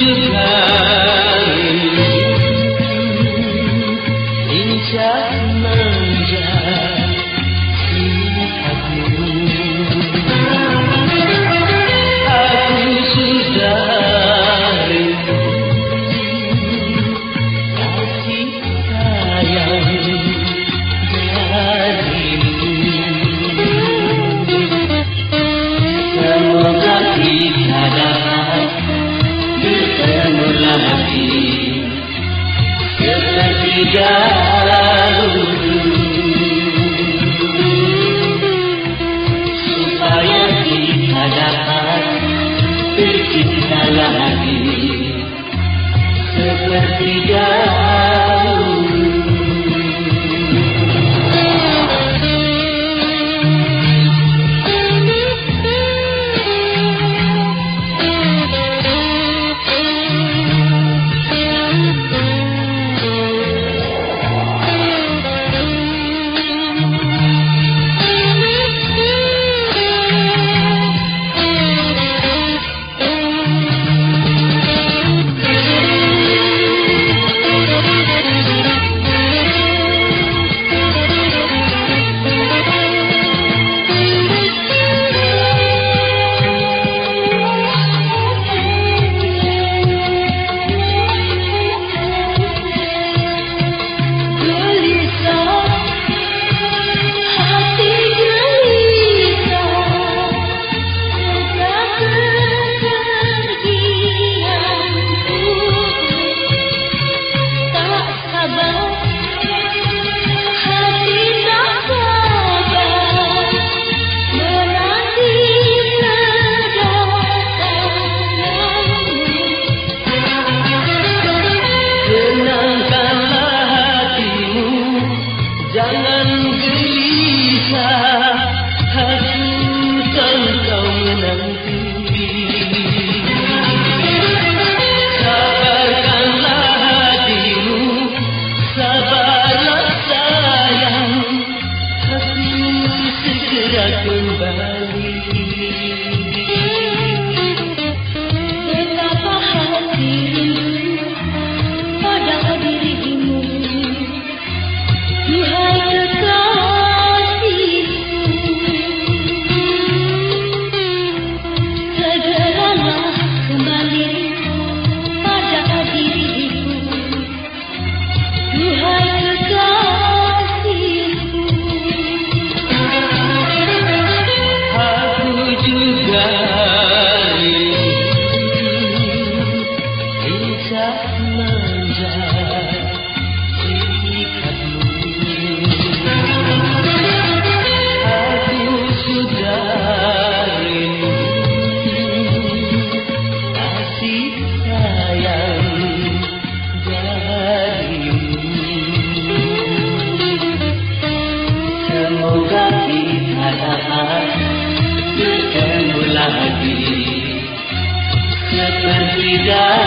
juga terlebih dahulu supaya kita dapat bercinta lagi seperti dahulu. Semoga kita dapat bertemu seperti dah.